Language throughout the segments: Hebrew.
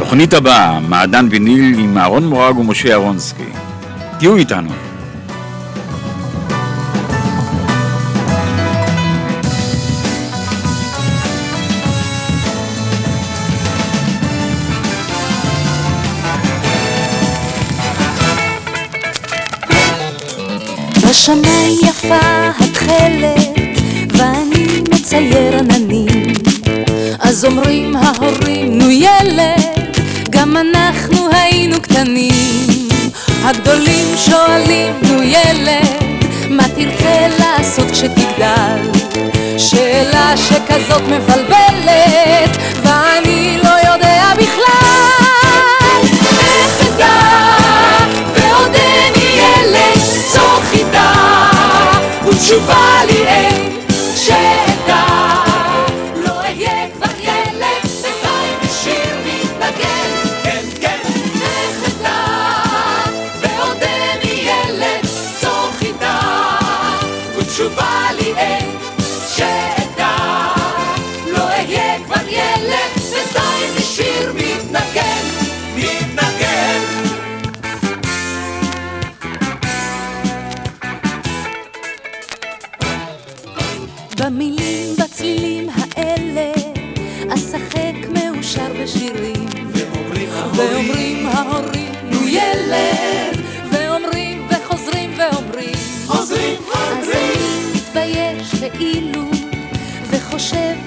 בתוכנית הבאה, מעדן ויניל עם אהרון מורג ומשה אהרונסקי. תהיו איתנו. בשמיים יפה התכלת, ואני מצייר עננים. אז אומרים ההורים, נו ילד, גם אנחנו היינו קטנים. הגדולים שואלים, נו ילד, מה תרצה לעשות כשתגדל? שאלה שכזאת מבלבלת, ואני לא יודע בכלל. איך אדע, ועוד אין ילד, זו חידה, ותשובה לי אין,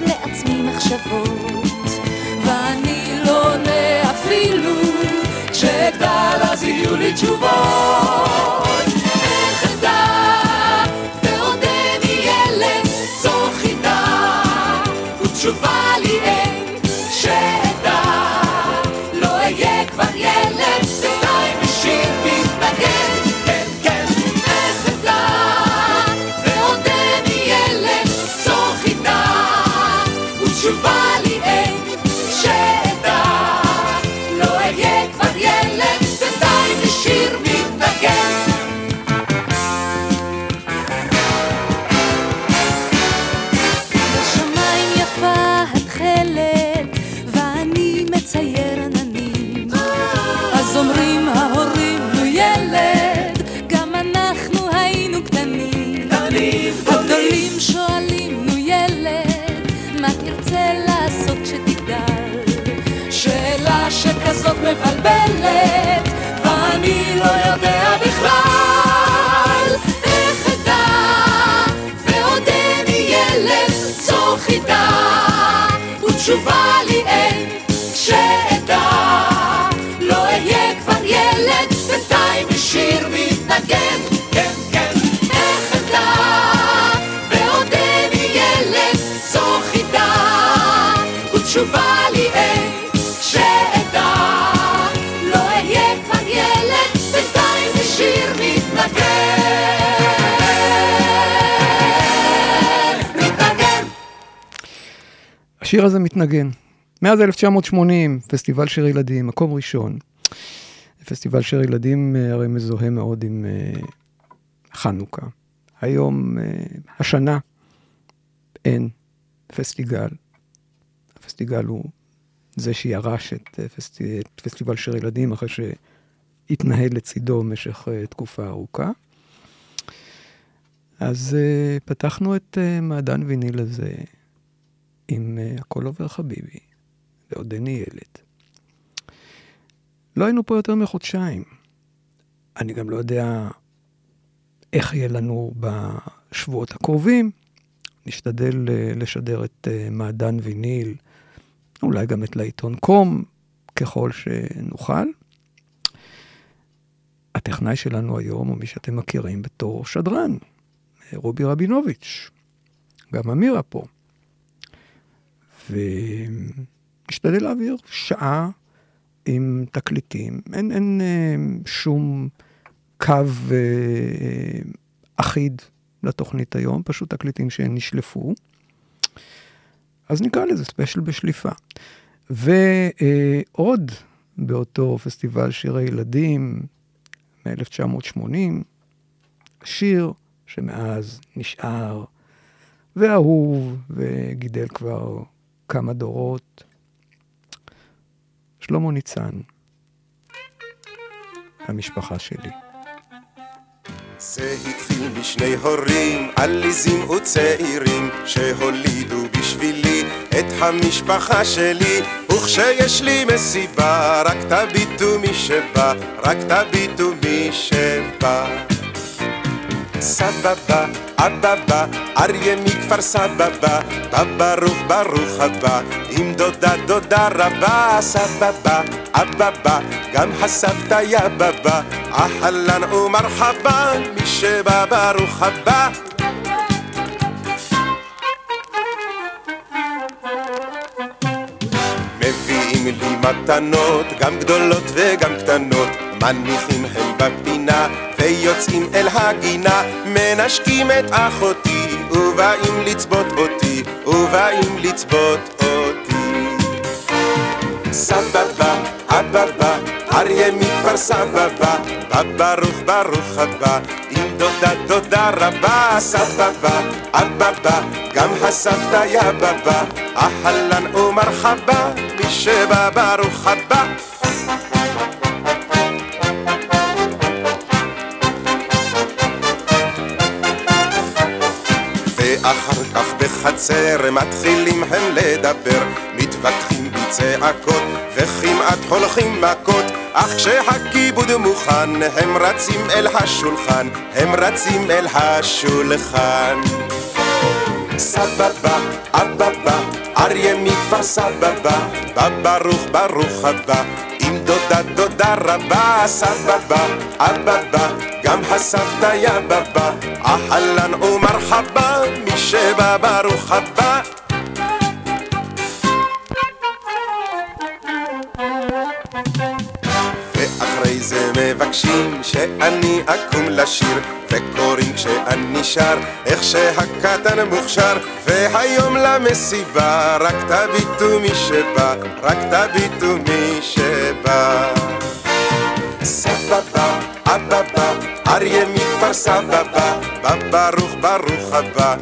לעצמי מחשבות, ואני לא עונה אפילו, אז יהיו לי תשובות. ותשובה לי השיר הזה מתנגן. מאז 1980, פסטיבל שיר ילדים, מקום ראשון. פסטיבל שיר ילדים אה, הרי מזוהה מאוד עם אה, חנוכה. היום, אה, השנה, אין פסטיגל. הפסטיגל הוא זה שירש את, אה, פסטי, את פסטיבל שיר ילדים אחרי שהתנהל לצידו במשך אה, תקופה ארוכה. אז אה, פתחנו את אה, מעדן ויניל הזה עם אה, הכל עובר חביבי, ועודני ילד. לא היינו פה יותר מחודשיים. אני גם לא יודע איך יהיה לנו בשבועות הקרובים. נשתדל אה, לשדר את אה, מעדן ויניל, אולי גם את לעיתון קום, ככל שנוכל. הטכנאי שלנו היום הוא מי שאתם מכירים בתור שדרן, רובי רבינוביץ'. גם אמירה פה. ונשתדל להעביר שעה עם תקליטים. אין, אין אה, שום קו אה, אחיד לתוכנית היום, פשוט תקליטים שנשלפו. אז נקרא לזה ספיישל בשליפה. ועוד באותו פסטיבל שירי ילדים מ-1980, שיר שמאז נשאר ואהוב וגידל כבר כמה דורות. שלמה ניצן, המשפחה שלי. זה התחיל משני הורים עליזים וצעירים שהולידו בשבילי את המשפחה שלי וכשיש לי מסיבה רק תביטו מי שבא, רק תביטו מי שבא סבבה, אבבה, אריה מכפר סבבה, בא ברוך ברוך הבא, עם דודה דודה רבה, סבבה, אבבה, גם הסבתא יא בבא, אהלן ומרחבה, מי שבא ברוך הבא. מביאים לי מתנות, גם גדולות וגם קטנות, מניחים הם בפינה, ויוצאים אל הגינה, מנשקים את אחותי, ובאים לצבות אותי, ובאים לצבות אותי. סבבה, אבבה, אריה מכפר סבבה, בא ברוך ברוך הבא, עם דודה דודה רבה, סבבה, אבבה, גם הסבתא יא בבא, אהלן ומרחבה, מי שבא ברוך הבא. ואחר כך בחצר מתחילים הם לדבר, מתווכחים בצעקות וכמעט הולכים מכות, אך כשהכיבוד מוכן הם רצים אל השולחן, הם רצים אל השולחן. סבבה, אבבה, אריה מכפר סבבה, בא ברוך הבא, עם דודה דודה רבה, סבבה, אבבה, גם הסבתא יא בבא, אהלן ומרחבה, מי שבא ברוך הבא. זה מבקשים שאני אקום לשיר וקוראים כשאני שר איך שהקטן מוכשר. והיום למסיבה רק תביטו מי שבא רק תביטו מי שבא. סבבה, אבבה, אריה מכפר סבבה, בא ברוך ברוך הבא,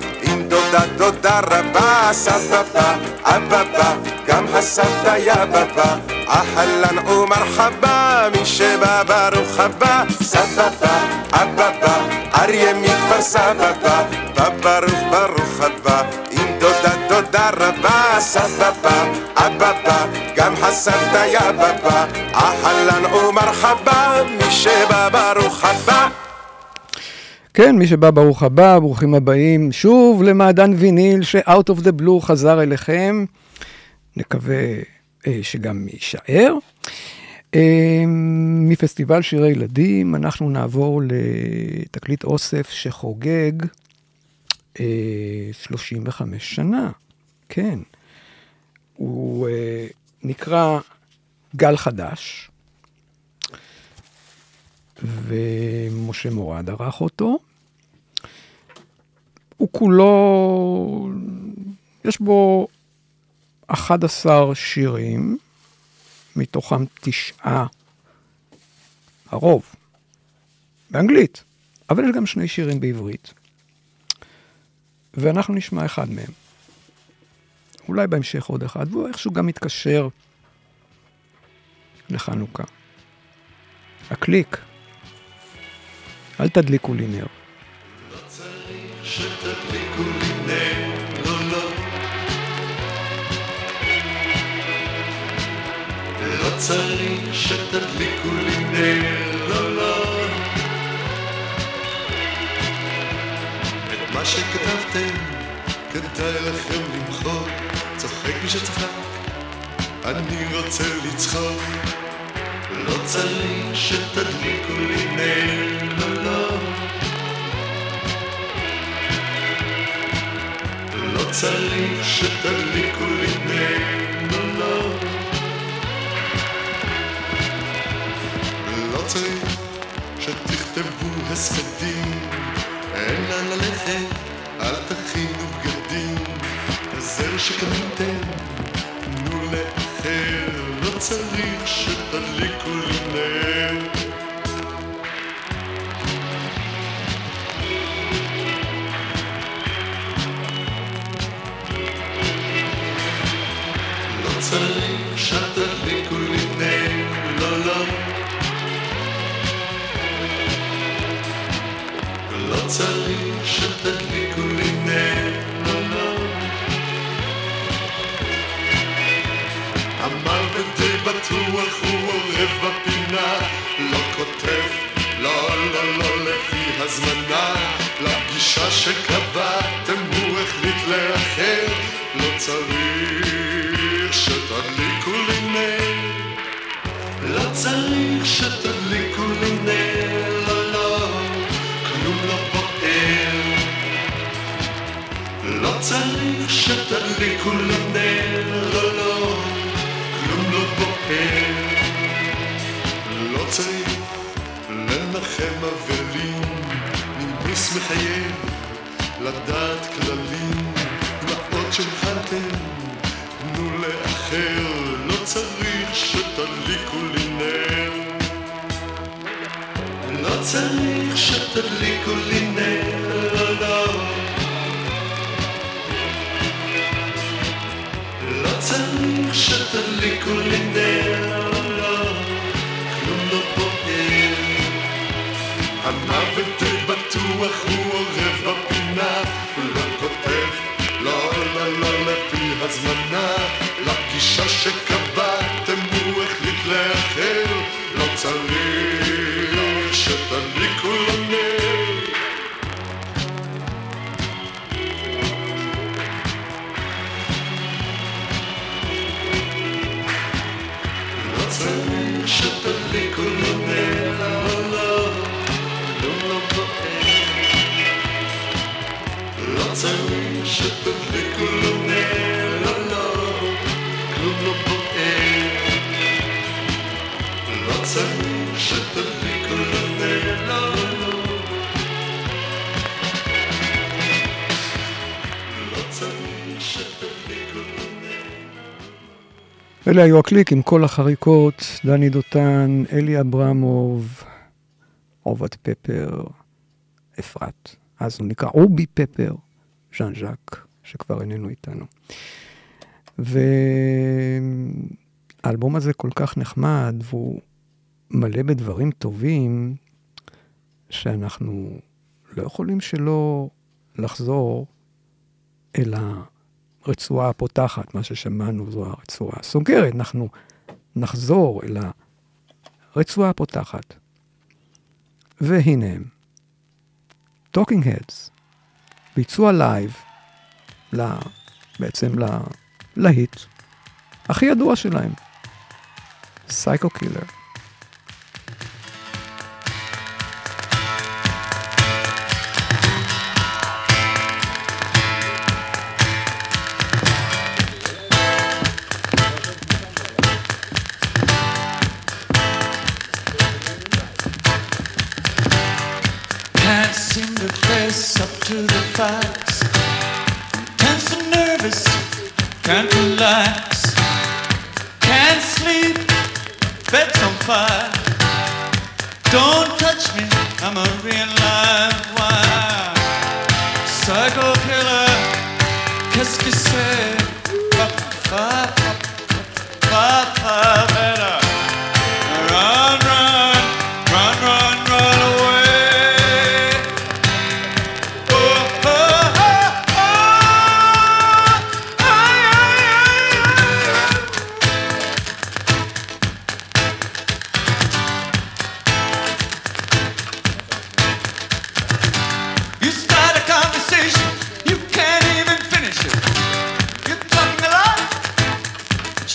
עם דודה דודה רבה, סבבה, אבבה, גם הסבתא יא בבא, אהלן ומרחבה, מי שבא ברוך הבא, סבבה, אבבה, אריה מכפר סבבה, בא ברוך ברוך הבא, עם דודה דודה רבה, סבבה, אבבה, גם הסבתא יא בבא, אהלן ומרחבה, מי שבא ברוך הבא. כן, מי שבא ברוך הבא, ברוכים הבאים שוב למעדן ויניל ש-out of the blue חזר אליכם. נקווה אה, שגם יישאר. אה, מפסטיבל שירי ילדים אנחנו נעבור לתקליט אוסף שחוגג אה, 35 שנה, כן. הוא אה, נקרא גל חדש, ומשה מורד ערך אותו. הוא כולו, יש בו 11 שירים, מתוכם תשעה, הרוב, באנגלית, אבל יש גם שני שירים בעברית. ואנחנו נשמע אחד מהם. אולי בהמשך עוד אחד, והוא איכשהו גם מתקשר לחנוכה. הקליק, אל תדליקו. לא לא, לי נר. את מה שכתבתם, כדאי לכם למחוק. צוחק מי שצחק, אני רוצה לצחוק. לא צריך שתדליקו לי נר, לא, לא. צריך שתדליקו לי נר, לא, לא. צריך שתכתבו הספדים, אין לאן ללכת, אל תכינו בגדים. הזר שקניתם, לא צריך שתדליקו לי נר. צריך שתדליקו לי נר, לא, לא, כלום לא בוער. לא צריך לנחם אבלים, נימוס מחייב, לדעת כללים, דמעות שהכנתם, תנו לאחר, לא צריך שתדליקו לי נר. לא צריך שתדליקו לי נר, בוער. המוות די בטוח הוא אורב בפינה, לא כותב, לא, לא, לא לפי הזמנה, לפגישה שקבעתם הוא החליט לאחר, לא צריך אלה היו הקליק עם כל החריקות, דני דותן, אלי אברמוב, עובד פפר, אפרת. אז הוא נקרא רובי פפר, ז'אן ז'אק, שכבר איננו איתנו. והאלבום הזה כל כך נחמד, והוא מלא בדברים טובים, שאנחנו לא יכולים שלא לחזור אל הרצועה הפותחת, מה ששמענו זו הרצועה הסוגרת. אנחנו נחזור אל הרצועה הפותחת. והנה הם, Talking Heads, ביצוע לייב, לה, בעצם לה, להיט הכי ידוע שלהם, Psycho Killer.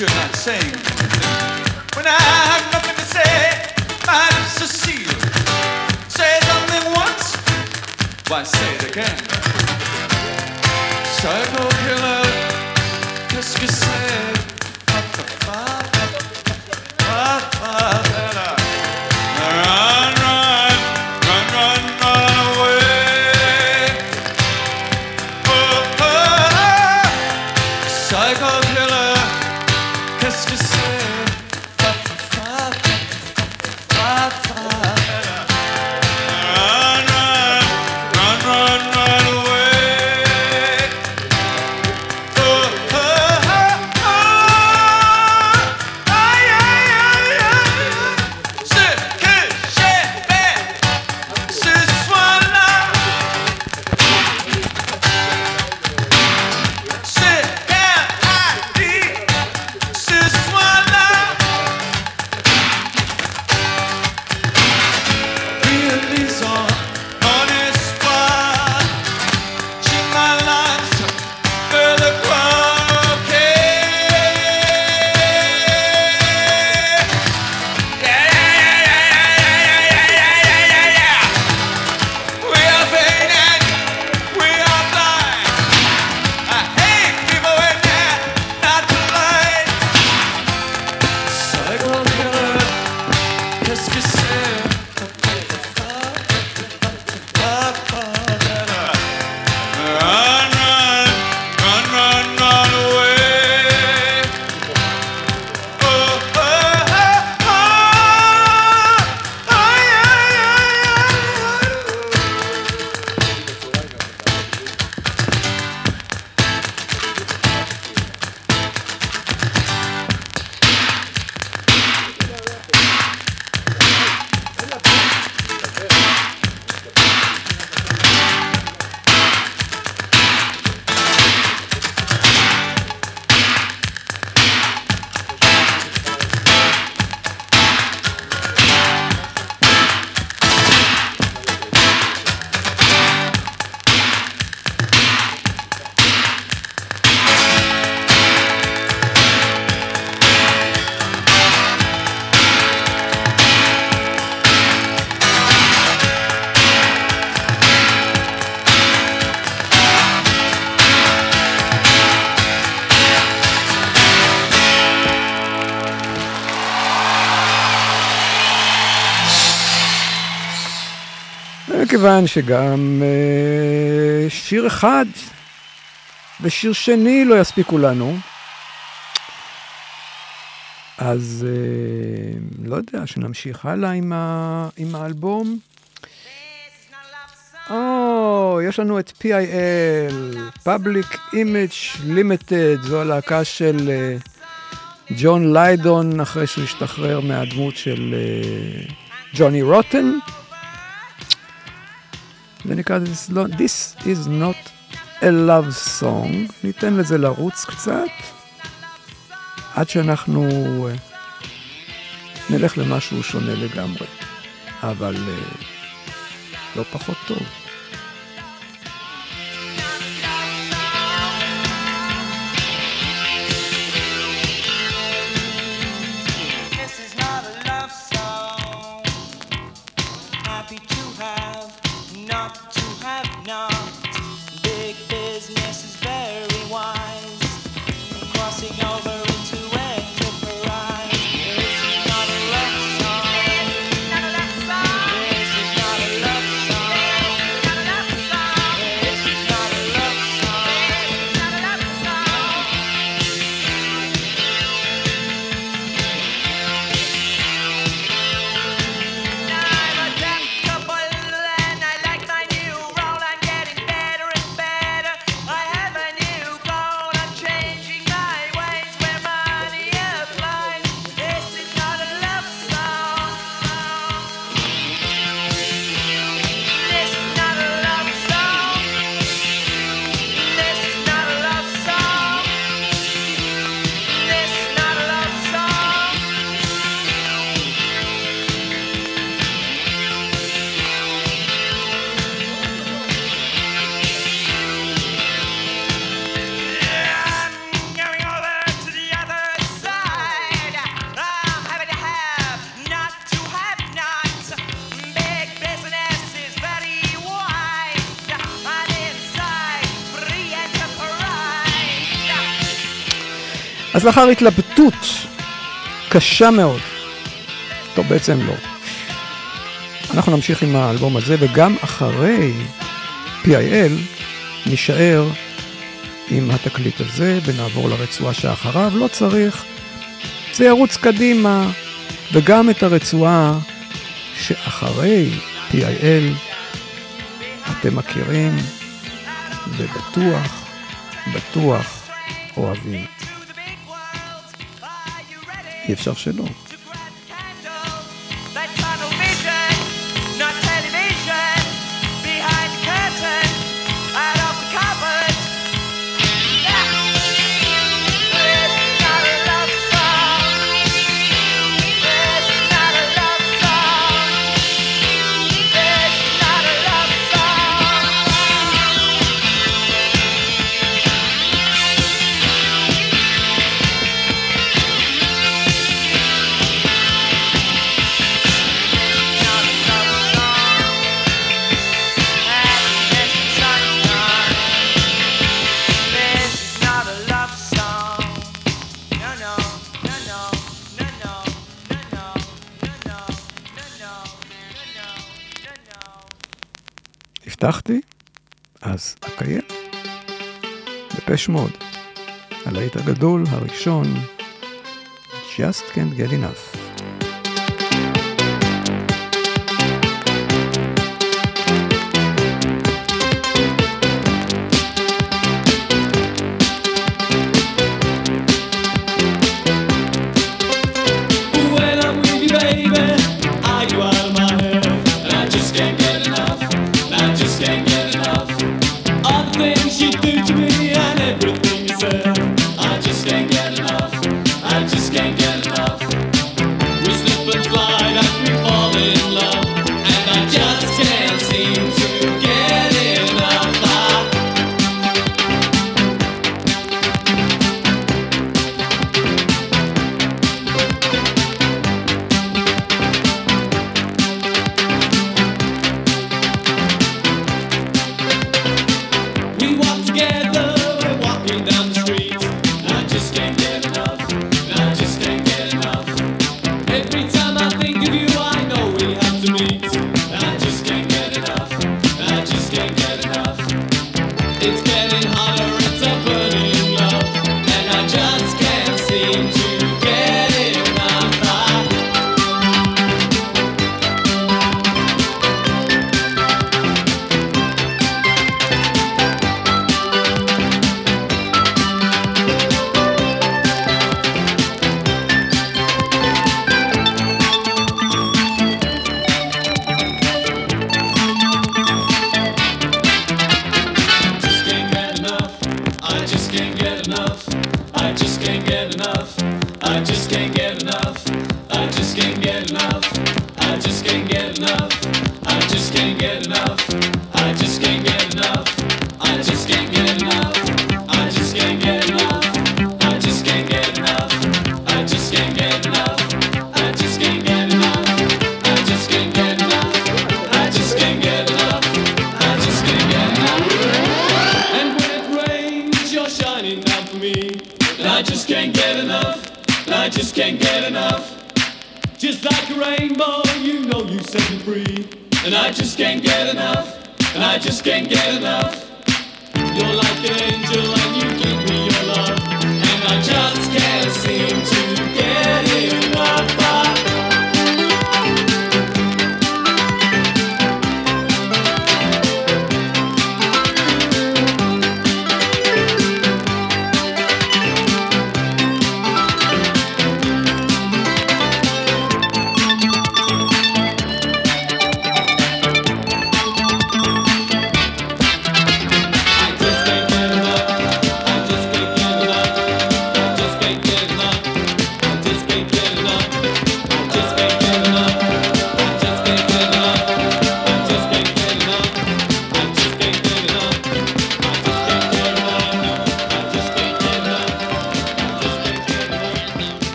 You're not saying. When I have nothing to say, my sealed. Say something once, why say it again? Psycho killer, מכיוון שגם אה, שיר אחד ושיר שני לא יספיקו לנו, אז אה, לא יודע, שנמשיך הלאה עם, ה, עם האלבום. או, יש לנו את PIL, Public Image Limited, זו הלהקה של אה, ג'ון ליידון, אחרי שהוא השתחרר מהדמות של אה, ג'וני רוטן. זה נקרא This, This is not a love song, ניתן לזה לרוץ קצת, עד שאנחנו אה, נלך למשהו שונה לגמרי, אבל אה, לא פחות טוב. לאחר התלבטות קשה מאוד, טוב בעצם לא, אנחנו נמשיך עם האלבום הזה וגם אחרי PIL נישאר עם התקליט הזה ונעבור לרצועה שאחריו, לא צריך, זה ירוץ קדימה וגם את הרצועה שאחרי PIL אתם מכירים ובטוח, בטוח אוהבים. אי אפשר שלא. מוד. הלהיט הגדול הראשון, Just Can't Get Enough. just can't get enough. I just can't get enough. Just like a rainbow, you know you set me free. And I just can't get enough. And I just can't get enough. You're like an angel and you give me your love. And I just can't.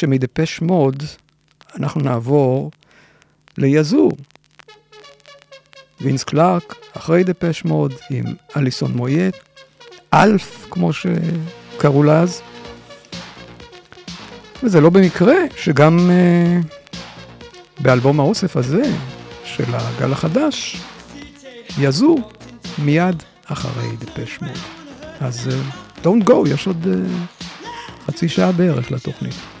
שמדפש מוד אנחנו נעבור ליזור. וינס קלארק, אחרי דפש מוד, עם אליסון מויט, אלף, כמו שקראו לה אז. וזה לא במקרה שגם uh, באלבום האוסף הזה, של הגל החדש, יזור מיד אחרי דפש מוד. אז uh, don't go, יש עוד uh, חצי שעה בערך לתוכנית.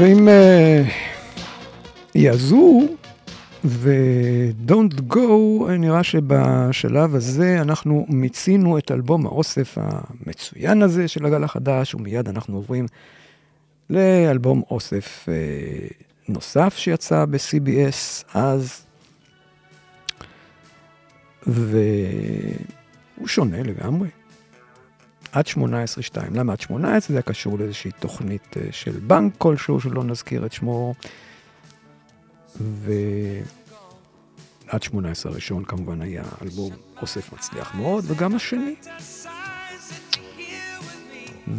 ואם אה, יעזרו ו-Don't Go, נראה שבשלב הזה אנחנו מיצינו את אלבום האוסף המצוין הזה של הגל החדש, ומיד אנחנו עוברים לאלבום אוסף אה, נוסף שיצא ב-CBS אז, והוא שונה לגמרי. עד 18-2. למה עד 18? זה היה קשור לאיזושהי תוכנית אה, של בנק כלשהו, שלא נזכיר את שמו. ועד 18 הראשון כמובן היה אלבום אוסף מצליח מאוד, וגם השני.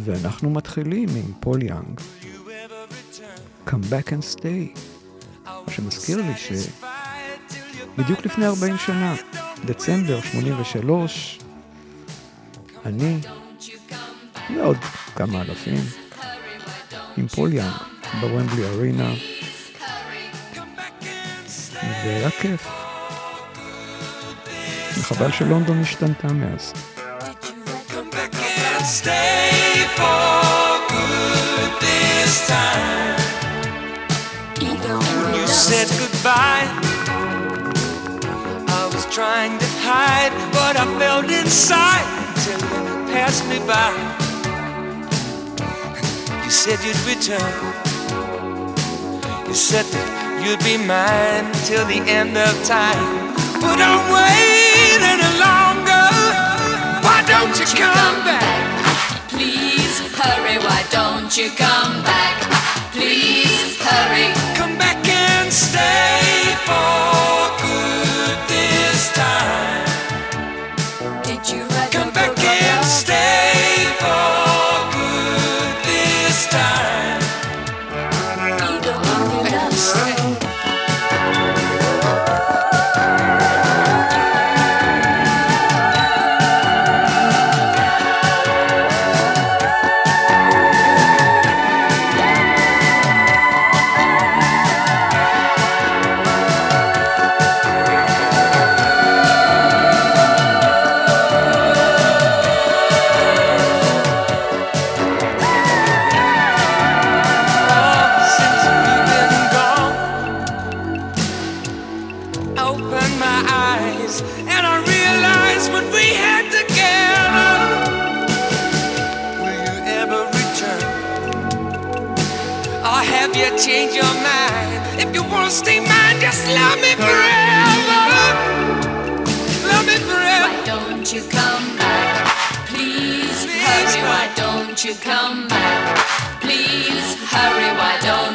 ואנחנו מתחילים עם פול יאנג, Come Back and Stay, מה שמזכיר לי שבדיוק לפני 40 שנה, דצמבר 83, אני ועוד כמה אלפים עם פול יאנג בוומבלי ארינה, והיה כיף. וחבל שלונדון השתנתה מאז. trying to hide what I felt inside till you passed me by. You said you'd return. You said that you'd be mine till the end of time. But I'm waiting longer. Why don't you come back? Please hurry, why don't you come back? Please hurry. Come back and stay for good this time.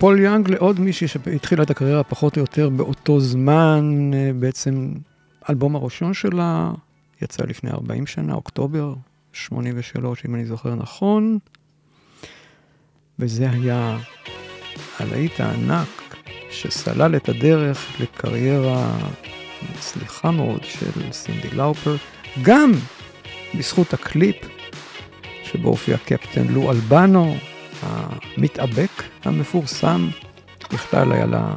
פול יאנג לעוד מישהי שהתחילה את הקריירה פחות או יותר באותו זמן, אה, בעצם אלבום הראשון שלה יצא לפני 40 שנה, אוקטובר 83, אם אני זוכר נכון, וזה היה הלהיט הענק שסלל את הדרך לקריירה מצליחה מאוד של סינדי לאופר, גם בזכות הקליפ שבו הופיע קפטן לו אלבנו, המתאבק המפורסם, בכלל היה לה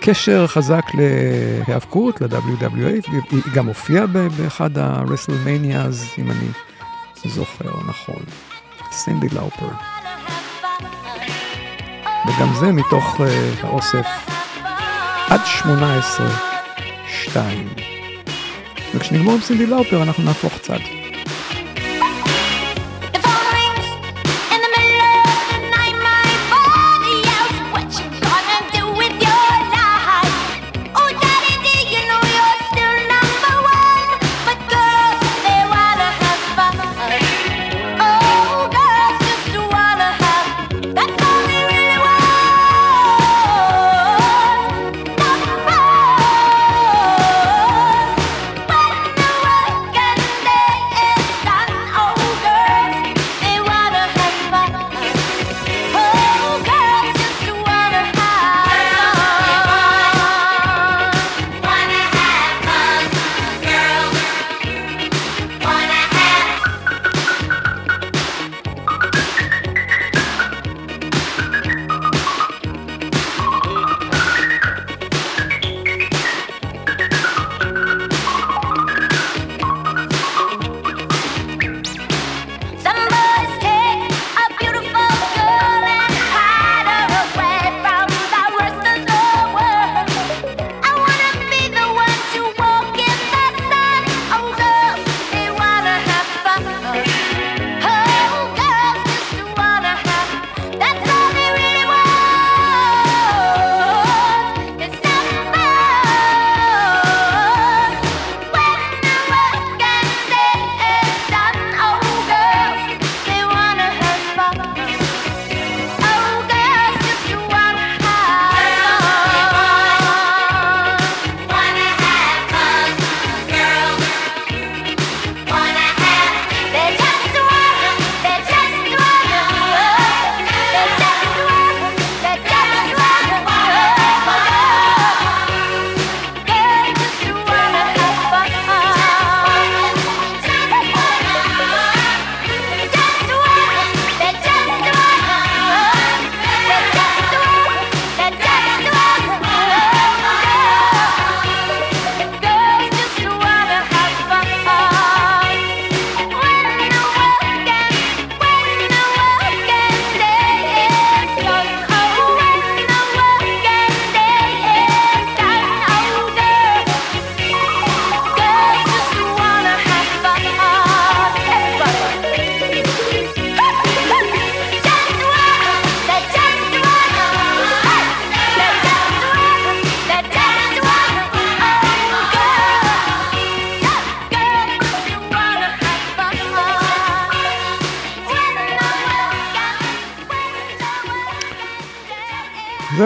קשר חזק להיאבקות, ל-WWA, היא גם הופיעה באחד ה-WrestleManias, אם אני זוכר נכון. סינדי לאופר. וגם זה מתוך uh, האוסף עד 18, 2. וכשנגמור עם סינדי לאופר אנחנו נהפוך צד.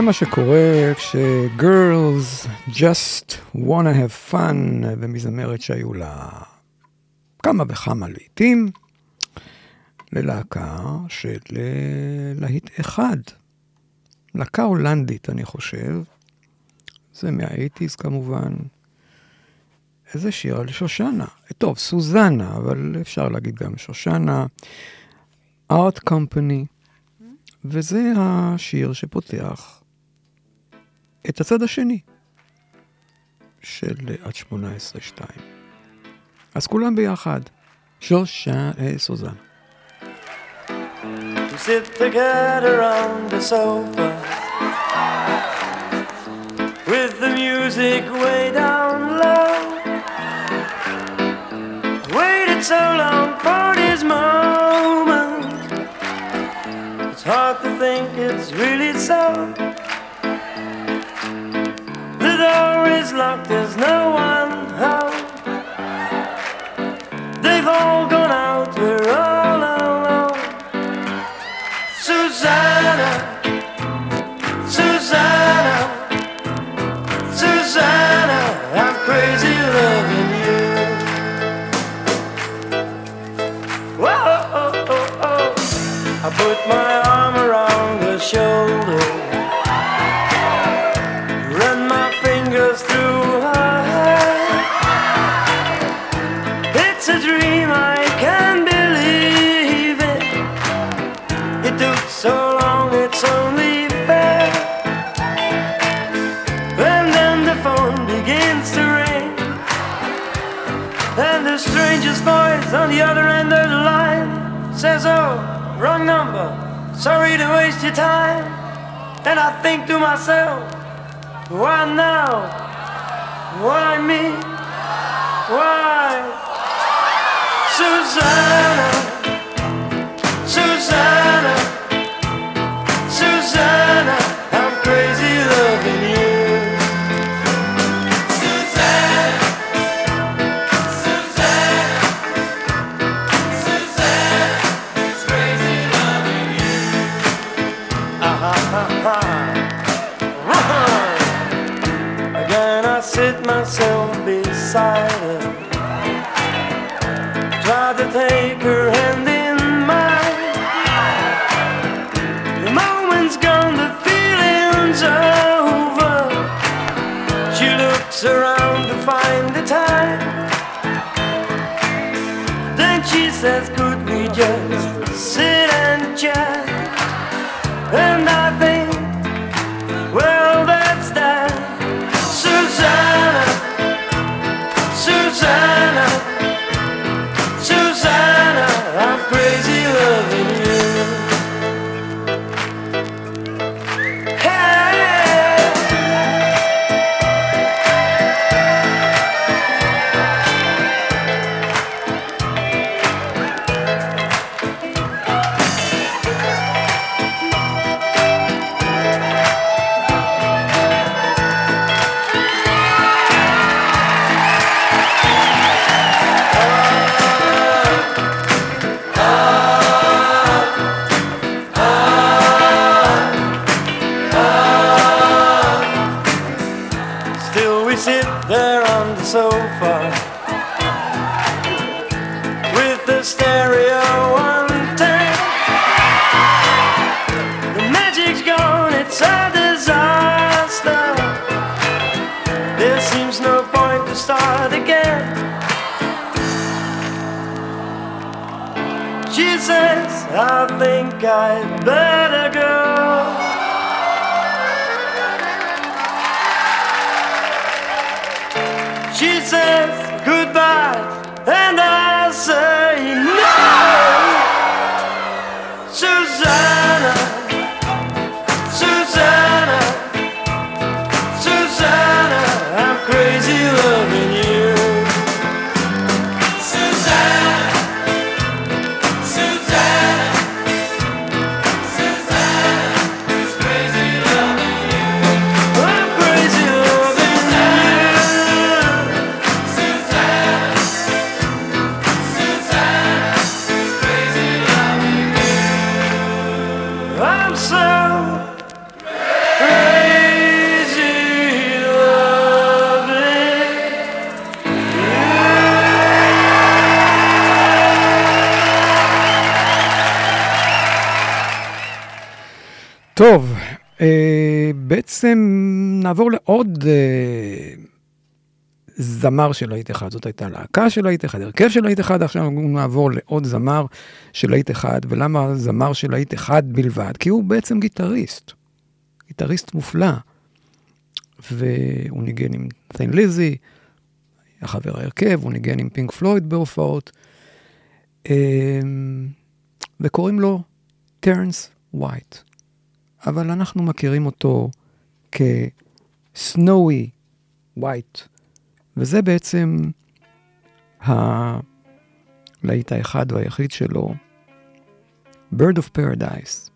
מה שקורה כש-girls just wanna have fun, ומזמרת שהיו לה כמה וכמה לעיתים, ללהקה של להיט אחד. להקה הולנדית, אני חושב. זה מהאייטיז כמובן. איזה שיר על שושנה. טוב, סוזנה, אבל אפשר להגיד גם שושנה. ארט קומפני. וזה השיר שפותח את הצד השני של עד 18-2. אז כולם ביחד. שושנה, אה, סוזנה. We sit together on the sofa with the music way down low. Waited so long for this moment. It's hard to think it's really so. Locked, there's no one home. They've all gone out, we're all alone. Susanna, Susanna, Susanna, I'm crazy loving you. Whoa, oh, oh, oh. I put my on the other end of the line says, Oh, wrong number, sorry to waste your time. And I think to myself, Why now? Why me? Why? Susanna, Susanna, Susanna, She says, I think I'd better go. She says goodbye, and I say טוב, אה, בעצם נעבור לעוד אה, זמר של להיט אחד. זאת הייתה להקה של להיט אחד, הרכב של להיט אחד, עכשיו נעבור לעוד זמר של להיט אחד. ולמה זמר של להיט אחד בלבד? כי הוא בעצם גיטריסט. גיטריסט מופלא. והוא ניגן עם ת'יין ליזי, החבר ההרכב, הוא ניגן עם פינק פלויד בהופעות. אה, וקוראים לו טרנס ווייט. אבל אנחנו מכירים אותו כסנואי ווייט, וזה בעצם הלהיט האחד והיחיד שלו, Bird of Paradise.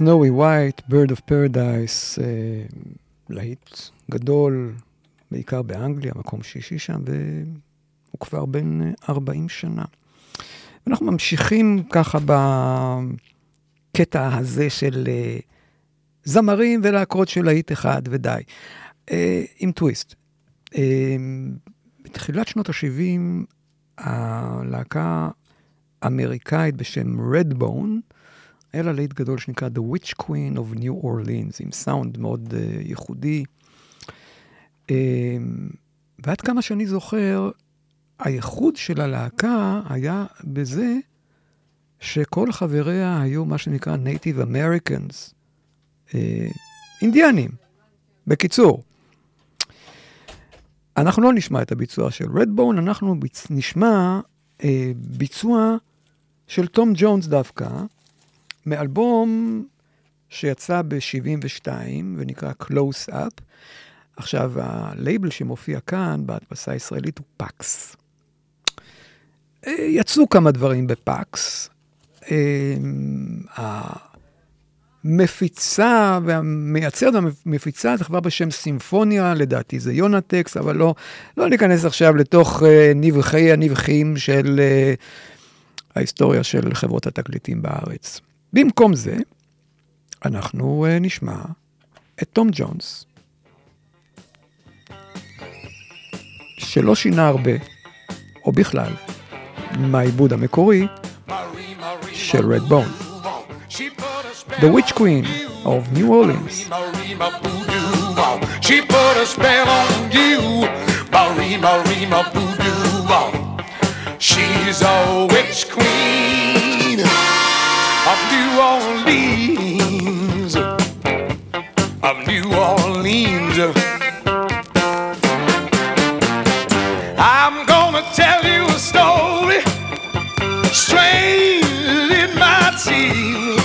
Snowy White, Bird of Paradise, אה, להיט גדול, בעיקר באנגליה, מקום שישי שם, והוא כבר בן אה, 40 שנה. אנחנו ממשיכים ככה בקטע הזה של אה, זמרים ולהקות של להיט אחד ודי. אה, עם טוויסט. אה, בתחילת שנות ה-70 הלהקה אמריקאית בשם רדבון, לה להיט גדול שנקרא The Witch Queen of New Orleans, עם סאונד מאוד uh, ייחודי. Um, ועד כמה שאני זוכר, הייחוד של הלהקה היה בזה שכל חבריה היו מה שנקרא Native Americans, uh, אינדיאנים, בקיצור. אנחנו לא נשמע את הביצוע של רדבון, אנחנו ביצ... נשמע אה, ביצוע של תום ג'ונס דווקא, מאלבום שיצא ב-72 ונקרא Close Up. עכשיו, הלייבל שמופיע כאן בהדפסה הישראלית הוא פאקס. אה, יצאו כמה דברים בפאקס. אה, המפיצה והמייצרת המפיצה זה חברה בשם סימפוניה, לדעתי זה יונטקס, אבל לא, לא ניכנס עכשיו לתוך אה, נבחי הנבחים של ההיסטוריה של חברות התקליטים בארץ. במקום זה, אנחנו אה, נשמע את תום ג'ונס, שלא שינה הרבה, או בכלל, מהעיבוד המקורי של רד בון. The Witch Queen of New Orleans. She put a spell on you, Marie, Marie, voodoo. She's a witch queen of New Orleans, of New Orleans. I'm gonna tell you a story, strange it might seem,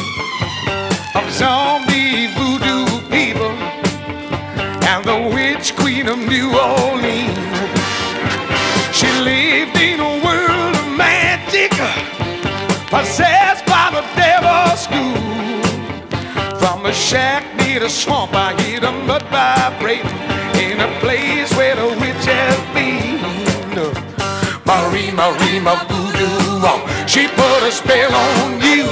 of zombie voodoo people and the witch queen of New Orleans. She lived in a world of magic, possessed by the school. From a shack near the swamp, I hear the mud vibrate in a place where the witches been. Marie, Marie, my voodoo, oh, she put a spell on you.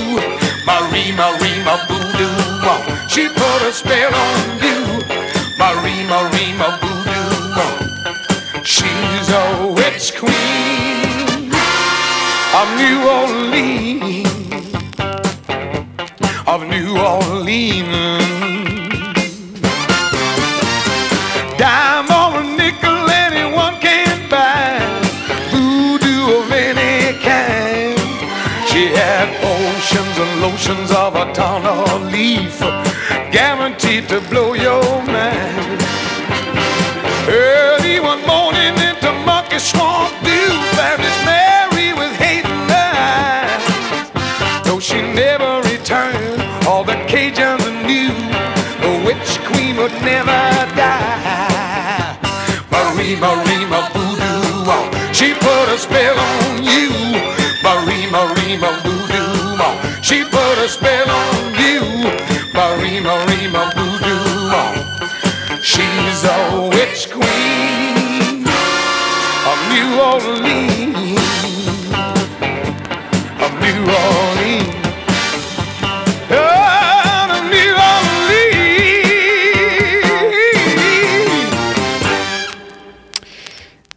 Marie, Marie, my voodoo, oh, she put a spell on you. Marie, Marie, my voodoo, oh, she's a witch queen of New Orleans, of New Orleans. Dime or a nickel, anyone can buy voodoo of any kind. She had potions and lotions of a ton of leaf, guaranteed to blow your mind. Early one morning into Monkey Swamp, Dew found this My voodoo, oh, she put a spell on you. Marie, my voodoo, oh, she put a spell on you. Marie, my voodoo, oh, she's a witch queen of New Orleans,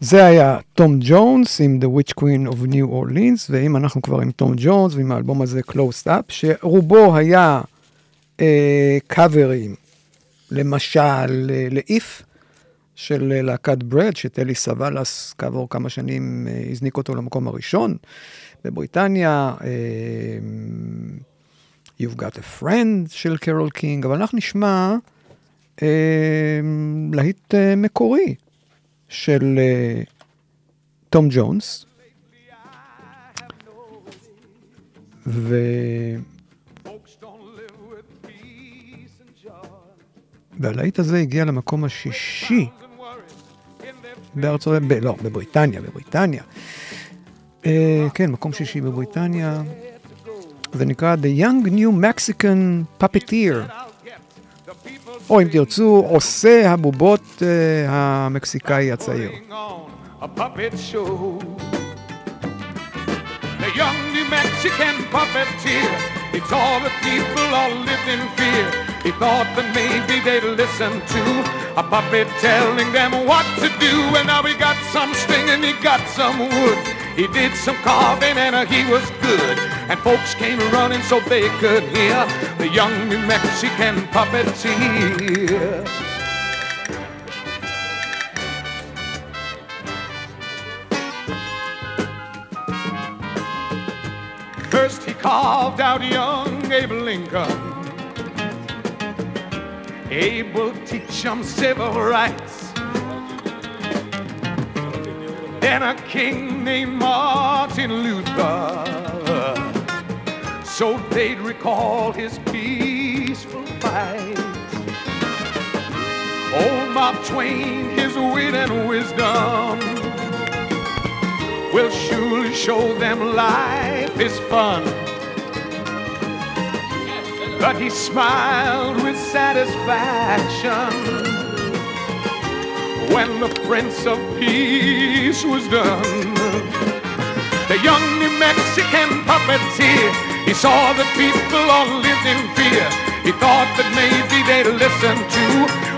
זה היה תום ג'ונס עם The Witch Queen of New Orleans, ואם אנחנו כבר עם תום ג'ונס ועם האלבום הזה Close Up, שרובו היה אה, קאברים, למשל אה, ל If של אה, להקת ברד, שטלי סאבאלס כעבור כמה שנים אה, הזניק אותו למקום הראשון בבריטניה. אה, You've Got a Friend של קרול קינג, אבל אנחנו נשמע אה, להיט אה, מקורי של אה, תום ג'ונס. ו... והלהיט הזה הגיע למקום השישי בארצות... ב... לא, בבריטניה, בבריטניה. אה, כן, מקום שישי בבריטניה. זה נקרא The Young New Mexican Puppeteer. או אם תרצו, עושה הבובות אה, המקסיקאי הצעיר. a puppet show. The young New Mexican puppeteer, he saw the people all lived in fear. He thought that maybe they'd listen to a puppet telling them what to do. And now he got some string and he got some wood. He did some carving and uh, he was good. And folks came running so they could hear the young New Mexican puppeteer. First he carved out young Abe Lincoln. Abe will teach him civil rights. Then a king named Martin Luther. So they'd recall his peaceful fight. Old Mark Twain, his wit and wisdom will surely show them life is fun. But he smiled with satisfaction when the Prince of Peace was done. The young New Mexican puppeteer, he saw that people all lived in fear. He thought that maybe they'd listen to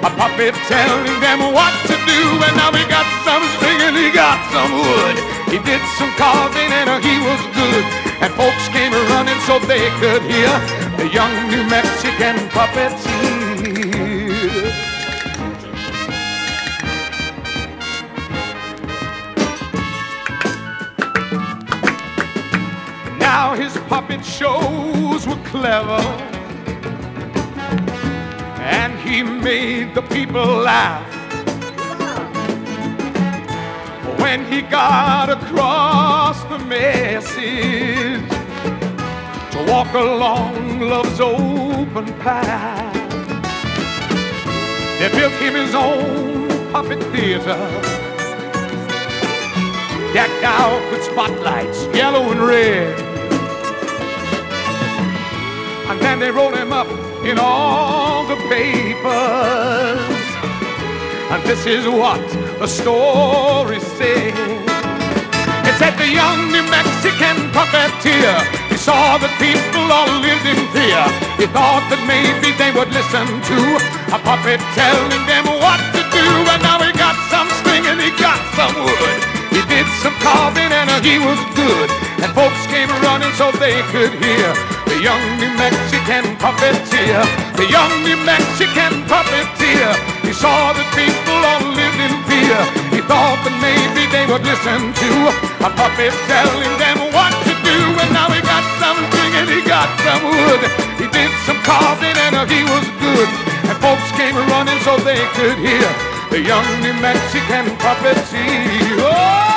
a puppet telling them what to do. And now he got some string and he got some wood. He did some carving and uh, he was good. And folks came running so they could hear the young New Mexican puppeteer. Puppet shows were clever. And he made the people laugh. When he got across the message to walk along love's open path, they built him his own puppet theater decked out with spotlights, yellow and red. And then they rolled him up in all the papers. And this is what the story said. It said the young New Mexican puppeteer, he saw that people all lived in fear. He thought that maybe they would listen to a puppet telling them what to do. And now he got some string and he got some wood. He did some carving and he was good. And folks came running so they could hear the young New Mexican puppeteer. The young New Mexican puppeteer. He saw the people all lived in fear. He thought that maybe they would listen to a puppet telling them what to do. And now he got some string and he got some wood. He did some carving and he was good. And folks came running so they could hear the young New Mexican puppeteer. Oh!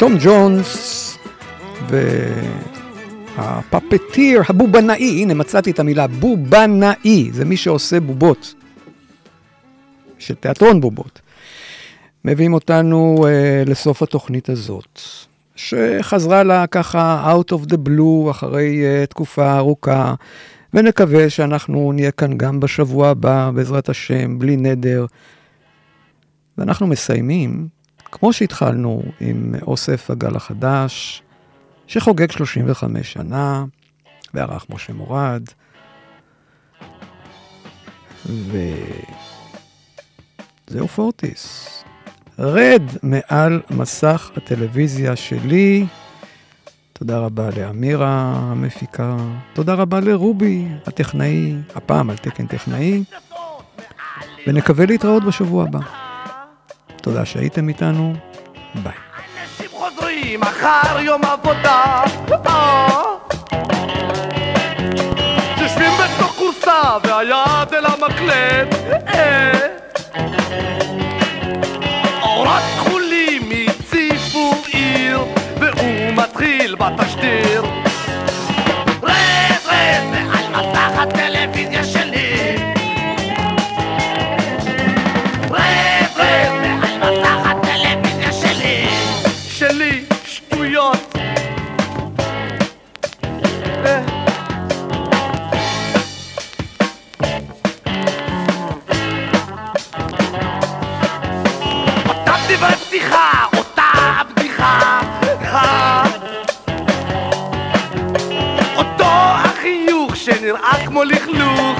תום ג'ונס והפפטיר, הבובנאי, הנה מצאתי את המילה, בובנאי, זה מי שעושה בובות, של תיאטרון בובות. מביאים אותנו uh, לסוף התוכנית הזאת, שחזרה לה ככה out of the blue אחרי uh, תקופה ארוכה, ונקווה שאנחנו נהיה כאן גם בשבוע הבא, בעזרת השם, בלי נדר. ואנחנו מסיימים כמו שהתחלנו עם אוסף הגל החדש, שחוגג 35 שנה, וערך משה מורד, וזהו פורטיס. רד מעל מסך הטלוויזיה שלי. תודה רבה לאמירה המפיקה, תודה רבה לרובי הטכנאי, הפעם על תקן טכנאי, ונקווה להתראות בשבוע הבא. תודה שהייתם איתנו, ביי. חוזרים אחר יום עבודה אה. יושבים בתוך כורסה והיד אל המקלט אה. אורת כחולים הציפו עיר והוא מתחיל בתשדיר הבדיחה, אותה הבדיחה. אותו החיוך שנראה כמו לכלוך